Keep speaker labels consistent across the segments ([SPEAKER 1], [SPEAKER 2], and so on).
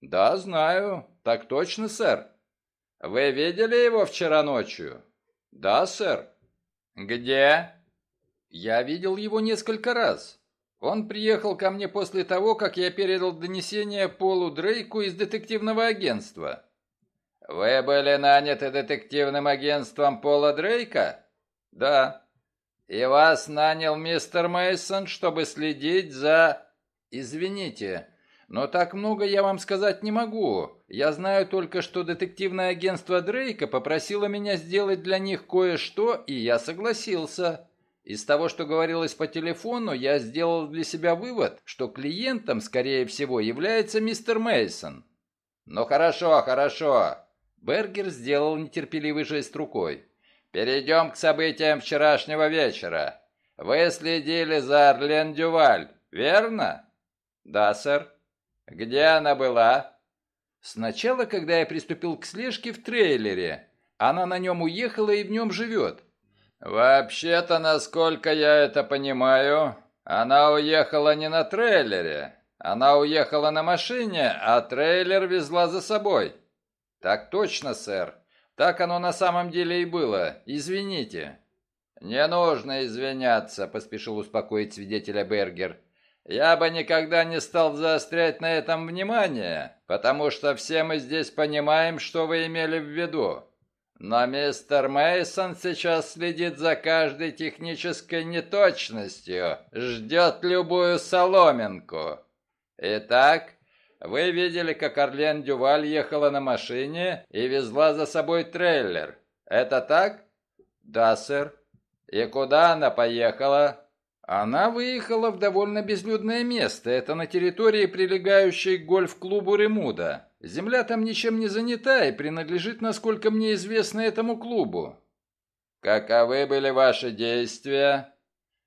[SPEAKER 1] Да, знаю. Так точно, сэр. Вы видели его вчера ночью? Да, сэр. Где? Я видел его несколько раз. Он приехал ко мне после того, как я передал донесение Полу Дрейку из детективного агентства. Вы были наняты детективным агентством Пола Дрейка? Да. И вас нанял мистер Мейсон, чтобы следить за... Извините, но так много я вам сказать не могу. Я знаю только, что детективное агентство Дрейка попросило меня сделать для них кое-что, и я согласился. Из того, что говорилось по телефону, я сделал для себя вывод, что клиентом, скорее всего, является мистер Мейсон. Ну хорошо, хорошо. Бергер сделал нетерпеливый жест рукой. Перейдем к событиям вчерашнего вечера. Вы следили за Орлен Дюваль, верно? Да, сэр. Где она была? Сначала, когда я приступил к слежке в трейлере. Она на нем уехала и в нем живет. Вообще-то, насколько я это понимаю, она уехала не на трейлере. Она уехала на машине, а трейлер везла за собой. Так точно, сэр. Так оно на самом деле и было. Извините. Не нужно извиняться, поспешил успокоить свидетеля Бергер. Я бы никогда не стал заострять на этом внимание, потому что все мы здесь понимаем, что вы имели в виду. Но мистер Мейсон сейчас следит за каждой технической неточностью, ждет любую соломинку. Итак, вы видели, как Орлен Дюваль ехала на машине и везла за собой трейлер. Это так? Да, сэр. И куда она поехала? Она выехала в довольно безлюдное место. Это на территории, прилегающей к гольф-клубу Ремуда. Земля там ничем не занята и принадлежит, насколько мне известно, этому клубу. Каковы были ваши действия?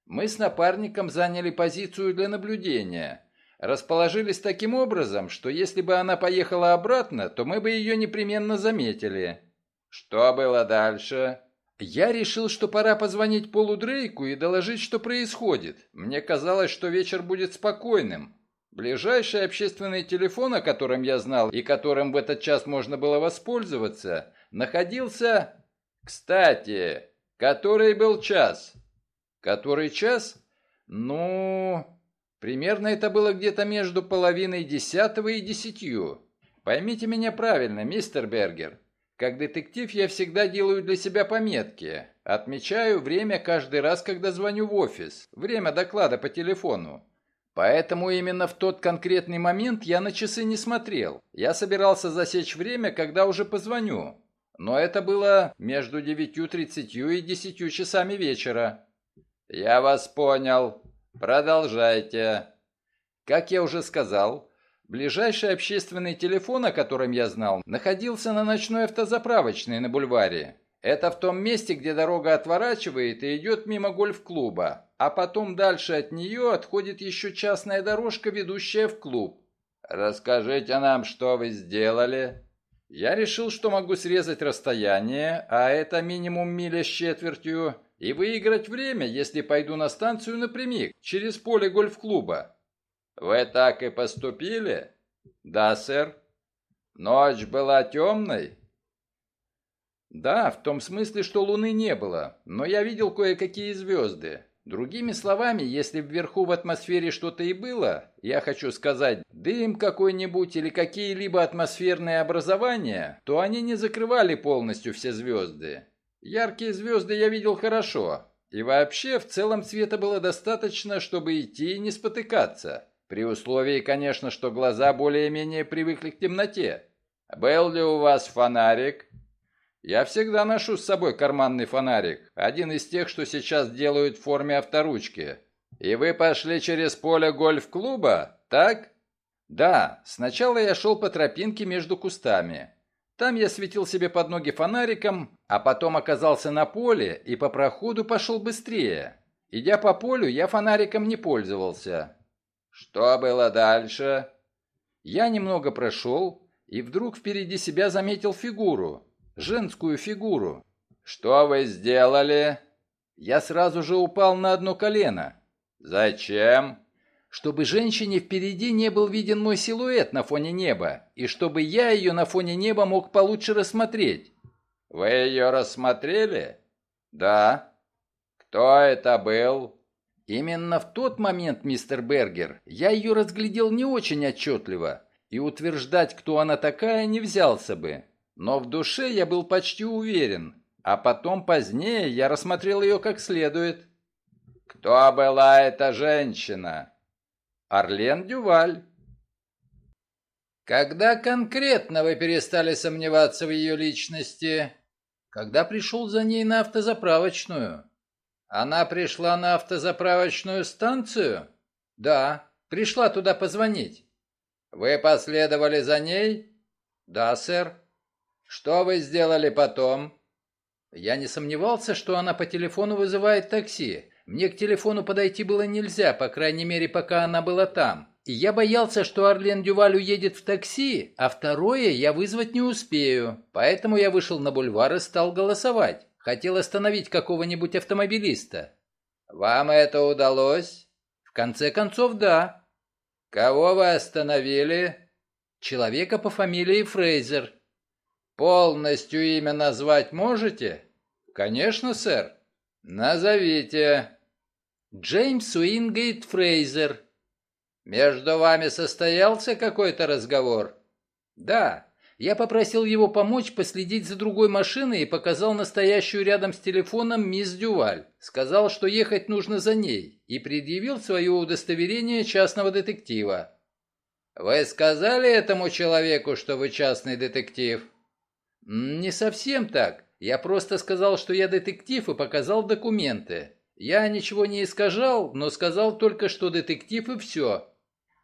[SPEAKER 1] Мы с напарником заняли позицию для наблюдения. Расположились таким образом, что если бы она поехала обратно, то мы бы ее непременно заметили. Что было дальше? Я решил, что пора позвонить Полу Дрейку и доложить, что происходит. Мне казалось, что вечер будет спокойным. Ближайший общественный телефон, о котором я знал и которым в этот час можно было воспользоваться, находился... Кстати, который был час? Который час? Ну... Примерно это было где-то между половиной десятого и десятью. Поймите меня правильно, мистер Бергер. Как детектив я всегда делаю для себя пометки. Отмечаю время каждый раз, когда звоню в офис. Время доклада по телефону. Поэтому именно в тот конкретный момент я на часы не смотрел. Я собирался засечь время, когда уже позвоню. Но это было между 9.30 и 10 часами вечера. Я вас понял. Продолжайте. Как я уже сказал, Ближайший общественный телефон, о котором я знал, находился на ночной автозаправочной на бульваре. Это в том месте, где дорога отворачивает и идет мимо гольф-клуба, а потом дальше от нее отходит еще частная дорожка, ведущая в клуб. Расскажите нам, что вы сделали. Я решил, что могу срезать расстояние, а это минимум миля с четвертью, и выиграть время, если пойду на станцию напрямик, через поле гольф-клуба. «Вы так и поступили?» «Да, сэр». «Ночь была темной?» «Да, в том смысле, что луны не было, но я видел кое-какие звезды. Другими словами, если вверху в атмосфере что-то и было, я хочу сказать, дым какой-нибудь или какие-либо атмосферные образования, то они не закрывали полностью все звезды. Яркие звезды я видел хорошо, и вообще в целом света было достаточно, чтобы идти и не спотыкаться. При условии, конечно, что глаза более-менее привыкли к темноте. Был ли у вас фонарик? Я всегда ношу с собой карманный фонарик. Один из тех, что сейчас делают в форме авторучки. И вы пошли через поле гольф-клуба, так? Да, сначала я шел по тропинке между кустами. Там я светил себе под ноги фонариком, а потом оказался на поле и по проходу пошел быстрее. Идя по полю, я фонариком не пользовался. Что было дальше? Я немного прошел, и вдруг впереди себя заметил фигуру. Женскую фигуру. Что вы сделали? Я сразу же упал на одно колено. Зачем? чтобы женщине впереди не был виден мой силуэт на фоне неба, и чтобы я ее на фоне неба мог получше рассмотреть. Вы ее рассмотрели? Да. Кто это был? Именно в тот момент, мистер Бергер, я ее разглядел не очень отчетливо, и утверждать, кто она такая, не взялся бы. Но в душе я был почти уверен, а потом позднее я рассмотрел ее как следует. Кто была эта женщина? Орлен Дюваль. Когда конкретно вы перестали сомневаться в ее личности? Когда пришел за ней на автозаправочную. Она пришла на автозаправочную станцию? Да, пришла туда позвонить. Вы последовали за ней? Да, сэр. Что вы сделали потом? Я не сомневался, что она по телефону вызывает такси. Мне к телефону подойти было нельзя, по крайней мере, пока она была там. И я боялся, что Арлен Дюваль уедет в такси, а второе я вызвать не успею. Поэтому я вышел на бульвар и стал голосовать. Хотел остановить какого-нибудь автомобилиста. Вам это удалось? В конце концов, да. Кого вы остановили? Человека по фамилии Фрейзер. Полностью имя назвать можете? Конечно, сэр. Назовите. Джеймс Уингейт Фрейзер. Между вами состоялся какой-то разговор? Да. Я попросил его помочь последить за другой машиной и показал на стоящую рядом с телефоном мисс Дюваль. Сказал, что ехать нужно за ней, и предъявил свое удостоверение частного детектива. «Вы сказали этому человеку, что вы частный детектив?» «Не совсем так. Я просто сказал, что я детектив и показал документы. Я ничего не искажал, но сказал только, что детектив и все.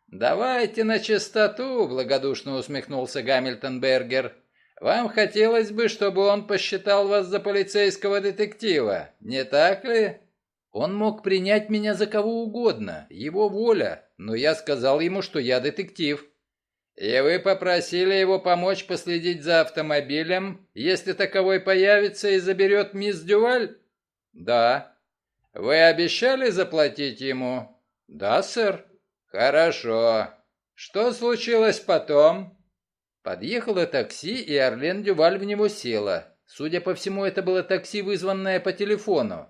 [SPEAKER 1] «Давайте на чистоту», — благодушно усмехнулся Гамильтон Бергер. «Вам хотелось бы, чтобы он посчитал вас за полицейского детектива, не так ли?» Он мог принять меня за кого угодно, его воля, но я сказал ему, что я детектив. И вы попросили его помочь последить за автомобилем, если таковой появится и заберет мисс Дюваль? Да. Вы обещали заплатить ему? Да, сэр. «Хорошо. Что случилось потом?» Подъехало такси, и Орлен Дюваль в него села. Судя по всему, это было такси, вызванное по телефону.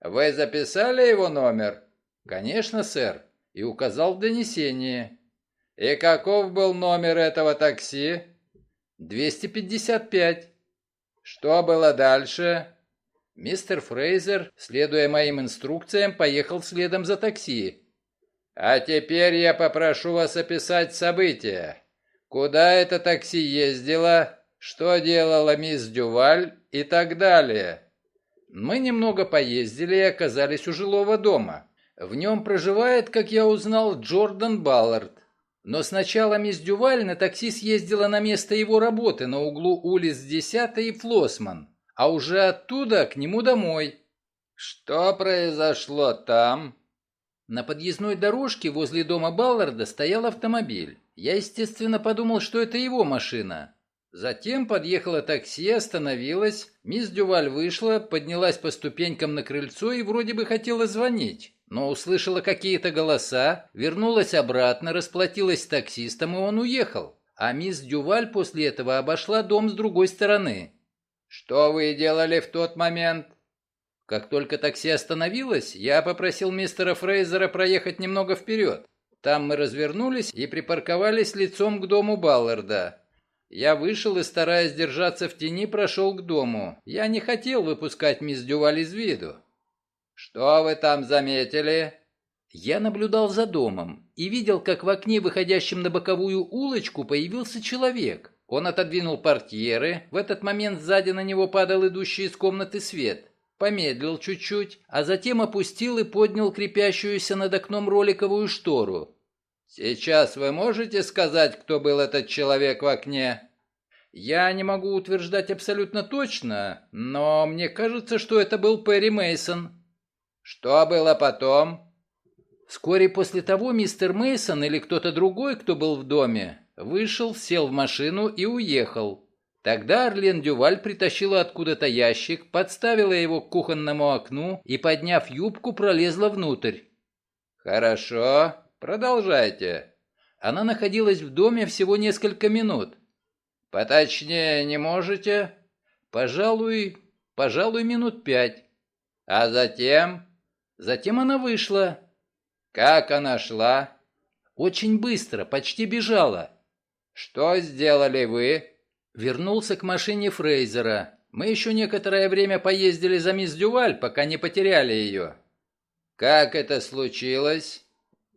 [SPEAKER 1] «Вы записали его номер?» «Конечно, сэр», и указал в донесении. «И каков был номер этого такси?» «255». «Что было дальше?» Мистер Фрейзер, следуя моим инструкциям, поехал следом за такси. А теперь я попрошу вас описать события. Куда это такси ездило, что делала мисс Дюваль и так далее. Мы немного поездили и оказались у жилого дома. В нем проживает, как я узнал, Джордан Баллард. Но сначала мисс Дюваль на такси съездила на место его работы на углу улиц 10 и Флосман, а уже оттуда к нему домой. Что произошло там? На подъездной дорожке возле дома Балларда стоял автомобиль. Я, естественно, подумал, что это его машина. Затем подъехало такси, остановилось, мисс Дюваль вышла, поднялась по ступенькам на крыльцо и вроде бы хотела звонить, но услышала какие-то голоса, вернулась обратно, расплатилась с таксистом, и он уехал. А мисс Дюваль после этого обошла дом с другой стороны. «Что вы делали в тот момент?» Как только такси остановилось, я попросил мистера Фрейзера проехать немного вперед. Там мы развернулись и припарковались лицом к дому Балларда. Я вышел и, стараясь держаться в тени, прошел к дому. Я не хотел выпускать мисс Дюваль из виду. «Что вы там заметили?» Я наблюдал за домом и видел, как в окне, выходящем на боковую улочку, появился человек. Он отодвинул портьеры, в этот момент сзади на него падал идущий из комнаты свет помедлил чуть-чуть, а затем опустил и поднял крепящуюся над окном роликовую штору. «Сейчас вы можете сказать, кто был этот человек в окне?» «Я не могу утверждать абсолютно точно, но мне кажется, что это был Перри Мейсон. «Что было потом?» Вскоре после того мистер Мейсон или кто-то другой, кто был в доме, вышел, сел в машину и уехал. Тогда Орлен Дюваль притащила откуда-то ящик, подставила его к кухонному окну и, подняв юбку, пролезла внутрь. «Хорошо. продолжайте».
[SPEAKER 2] Она находилась в доме всего несколько минут.
[SPEAKER 1] «Поточнее не можете?»
[SPEAKER 2] «Пожалуй, пожалуй, минут пять».
[SPEAKER 1] «А затем?»
[SPEAKER 2] «Затем она вышла».
[SPEAKER 1] «Как она шла?»
[SPEAKER 2] «Очень быстро, почти бежала».
[SPEAKER 1] «Что сделали вы?»
[SPEAKER 2] Вернулся к машине Фрейзера. Мы еще некоторое время поездили за мисс Дюваль, пока не потеряли ее.
[SPEAKER 1] «Как это случилось?»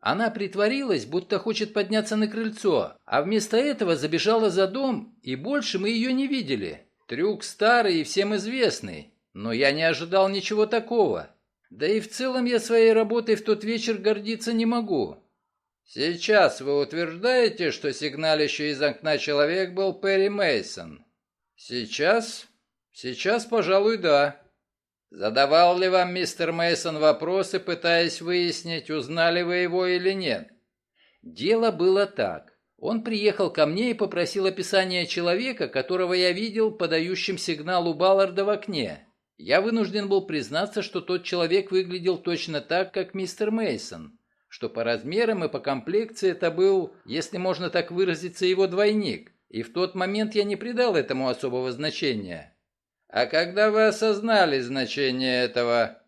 [SPEAKER 2] Она притворилась, будто хочет подняться на крыльцо, а вместо этого забежала за дом, и больше мы ее не видели. Трюк старый и всем известный, но я не ожидал ничего такого. Да и в целом я своей работой в тот вечер гордиться не могу.
[SPEAKER 1] Сейчас вы утверждаете, что сигналищий из окна человек был Перри Мейсон.
[SPEAKER 2] Сейчас? Сейчас, пожалуй, да.
[SPEAKER 1] Задавал ли вам мистер Мейсон вопросы, пытаясь выяснить, узнали вы его или нет?
[SPEAKER 2] Дело было так. Он приехал ко мне и попросил описания человека, которого я видел подающим сигнал у Балларда в окне. Я вынужден был признаться, что тот человек выглядел точно так, как мистер Мейсон, что по размерам и по комплекции это был, если можно так выразиться, его двойник, и в тот момент я не придал этому особого значения.
[SPEAKER 1] А когда вы осознали значение этого?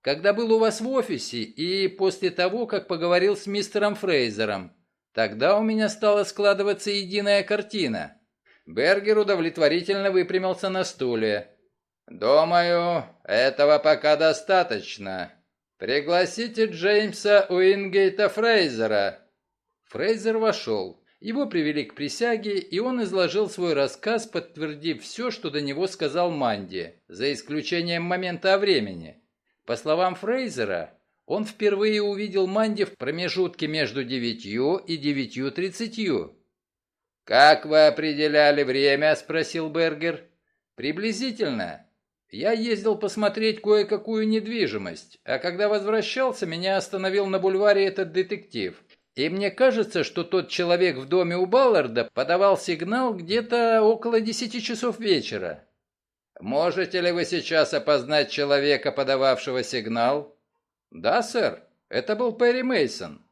[SPEAKER 2] Когда был у вас в офисе и после того, как поговорил с мистером Фрейзером. Тогда у меня стала складываться единая картина. Бергер удовлетворительно выпрямился на стуле.
[SPEAKER 1] «Думаю, этого пока достаточно. Пригласите Джеймса Уингейта Фрейзера».
[SPEAKER 2] Фрейзер вошел. Его привели к присяге, и он изложил свой рассказ, подтвердив все, что до него сказал Манди, за исключением момента о времени. По словам Фрейзера, он впервые увидел Манди в промежутке между девятью и девятью тридцатью.
[SPEAKER 1] «Как вы определяли время?» – спросил Бергер.
[SPEAKER 2] «Приблизительно. Я ездил посмотреть кое-какую недвижимость, а когда возвращался, меня остановил на бульваре этот детектив. И мне кажется, что тот человек в доме у Балларда подавал сигнал где-то около десяти часов вечера.
[SPEAKER 1] Можете ли вы сейчас опознать человека, подававшего сигнал?
[SPEAKER 2] Да, сэр. Это был Перри Мейсон.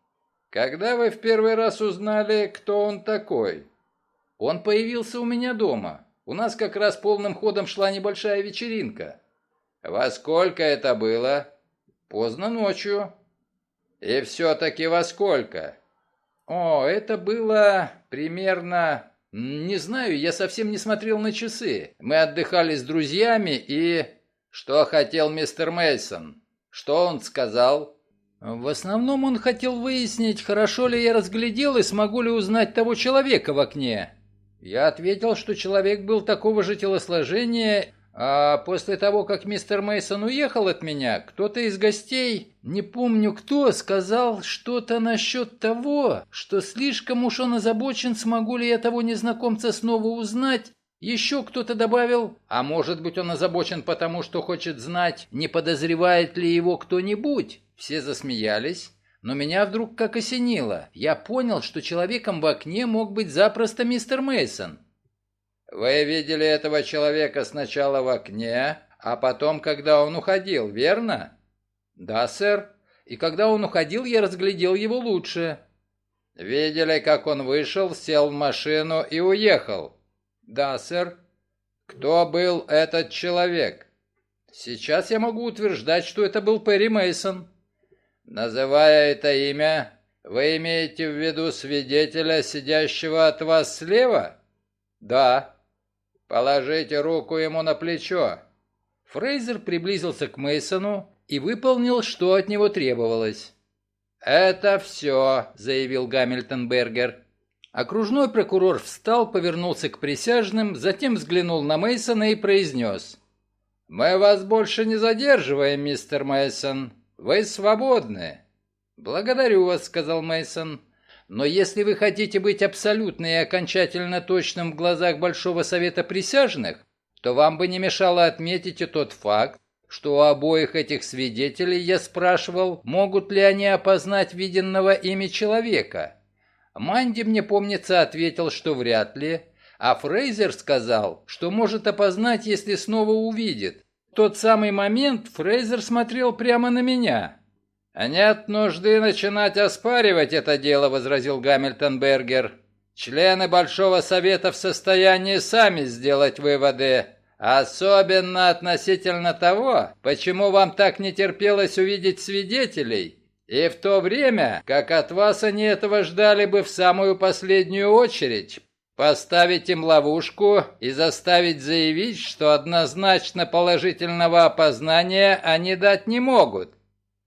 [SPEAKER 1] Когда вы в первый раз узнали, кто он такой?
[SPEAKER 2] Он появился у меня дома. У нас как раз полным ходом шла небольшая вечеринка.
[SPEAKER 1] Во сколько это было?
[SPEAKER 2] Поздно ночью.
[SPEAKER 1] И все-таки во сколько?
[SPEAKER 2] О, это было примерно... Не знаю, я совсем не смотрел на часы. Мы отдыхали с друзьями и...
[SPEAKER 1] Что хотел мистер Мейсон? Что он сказал?
[SPEAKER 2] В основном он хотел выяснить, хорошо ли я разглядел и смогу ли узнать того человека в окне. Я ответил, что человек был такого же телосложения а после того, как мистер Мейсон уехал от меня, кто-то из гостей, не помню кто, сказал что-то насчет того, что слишком уж он озабочен, смогу ли я того незнакомца снова узнать. Еще кто-то добавил, а может быть он озабочен потому, что хочет знать, не подозревает ли его кто-нибудь. Все засмеялись, но меня вдруг как осенило. Я понял, что человеком в окне мог быть запросто мистер Мейсон.
[SPEAKER 1] Вы видели этого человека сначала в окне, а потом, когда он уходил, верно?
[SPEAKER 2] Да, сэр. И когда он уходил, я разглядел его лучше.
[SPEAKER 1] Видели, как он вышел, сел в машину и уехал?
[SPEAKER 2] Да, сэр.
[SPEAKER 1] Кто был этот человек?
[SPEAKER 2] Сейчас я могу утверждать, что это был Перри Мейсон.
[SPEAKER 1] Называя это имя, вы имеете в виду свидетеля, сидящего от вас слева?
[SPEAKER 2] Да.
[SPEAKER 1] Положите руку ему на плечо.
[SPEAKER 2] Фрейзер приблизился к Мейсону и выполнил, что от него требовалось.
[SPEAKER 1] «Это все», — заявил Гамильтон Бергер.
[SPEAKER 2] Окружной прокурор встал, повернулся к присяжным, затем взглянул на Мейсона и произнес.
[SPEAKER 1] «Мы вас больше не задерживаем, мистер Мейсон. Вы свободны».
[SPEAKER 2] «Благодарю вас», — сказал Мейсон. Но если вы хотите быть абсолютно и окончательно точным в глазах Большого Совета Присяжных, то вам бы не мешало отметить и тот факт, что у обоих этих свидетелей я спрашивал, могут ли они опознать виденного ими человека. Манди, мне помнится, ответил, что вряд ли, а Фрейзер сказал, что может опознать, если снова увидит. Тот самый момент Фрейзер смотрел прямо на меня. «Нет нужды начинать оспаривать это дело», — возразил Гамильтон Бергер. «Члены Большого Совета в состоянии сами сделать выводы, особенно относительно того, почему вам так не терпелось увидеть свидетелей, и в то время, как от вас они этого ждали бы в самую последнюю очередь, поставить им ловушку и заставить заявить, что однозначно положительного опознания они дать не могут.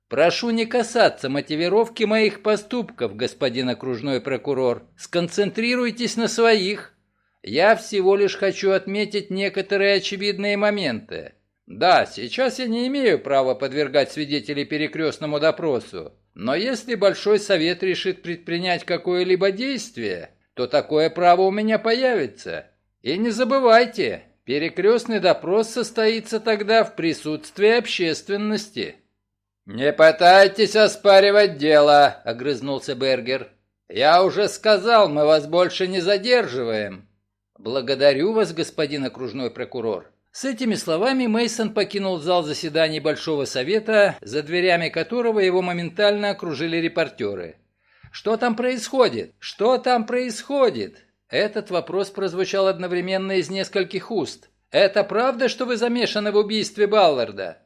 [SPEAKER 2] Прошу не касаться мотивировки моих поступков, господин окружной прокурор. Сконцентрируйтесь на своих. Я всего лишь хочу отметить некоторые очевидные моменты. Да, сейчас я не имею права подвергать свидетелей перекрестному допросу, но если Большой Совет решит предпринять какое-либо действие, то такое право у меня появится. И не забывайте, перекрестный допрос состоится тогда в присутствии общественности. «Не пытайтесь оспаривать дело», — огрызнулся Бергер. «Я уже сказал, мы вас больше не задерживаем». «Благодарю вас, господин окружной прокурор». С этими словами Мейсон покинул зал заседаний Большого Совета, за дверями которого его моментально окружили репортеры. «Что там происходит? Что там происходит?» Этот вопрос прозвучал одновременно из нескольких уст. «Это правда, что вы замешаны в убийстве Балларда?»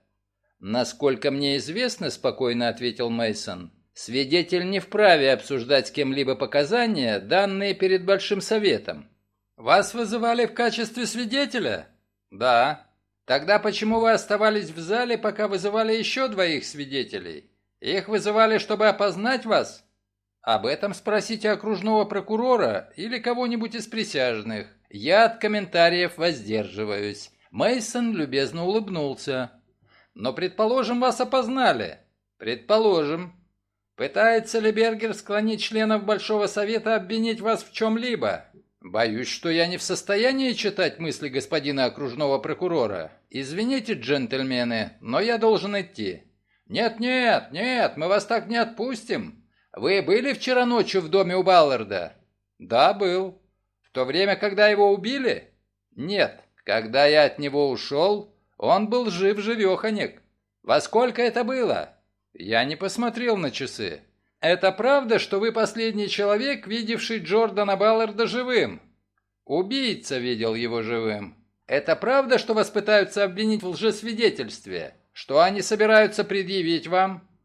[SPEAKER 2] Насколько мне известно, спокойно ответил Мейсон. Свидетель не вправе обсуждать с кем-либо показания, данные перед большим советом. Вас вызывали в качестве свидетеля? Да. Тогда почему вы оставались в зале, пока вызывали еще двоих свидетелей? Их вызывали, чтобы опознать вас? Об этом спросите окружного прокурора или кого-нибудь из присяжных. Я от комментариев воздерживаюсь. Мейсон любезно улыбнулся. Но предположим, вас опознали. Предположим. Пытается ли Бергер склонить членов Большого Совета обвинить вас в чем-либо? Боюсь, что я не в состоянии читать мысли господина окружного прокурора. Извините, джентльмены, но я должен идти. Нет-нет, нет, мы вас так не отпустим. Вы были вчера ночью в доме у Балларда? Да, был. В то время, когда его убили? Нет. Когда я от него ушел, он был жив-живеханек. Во сколько это было? Я не посмотрел на часы. Это правда, что вы последний человек, видевший Джордана Балларда живым? Убийца видел его живым. Это правда, что вас пытаются обвинить в лжесвидетельстве? Что они собираются предъявить вам?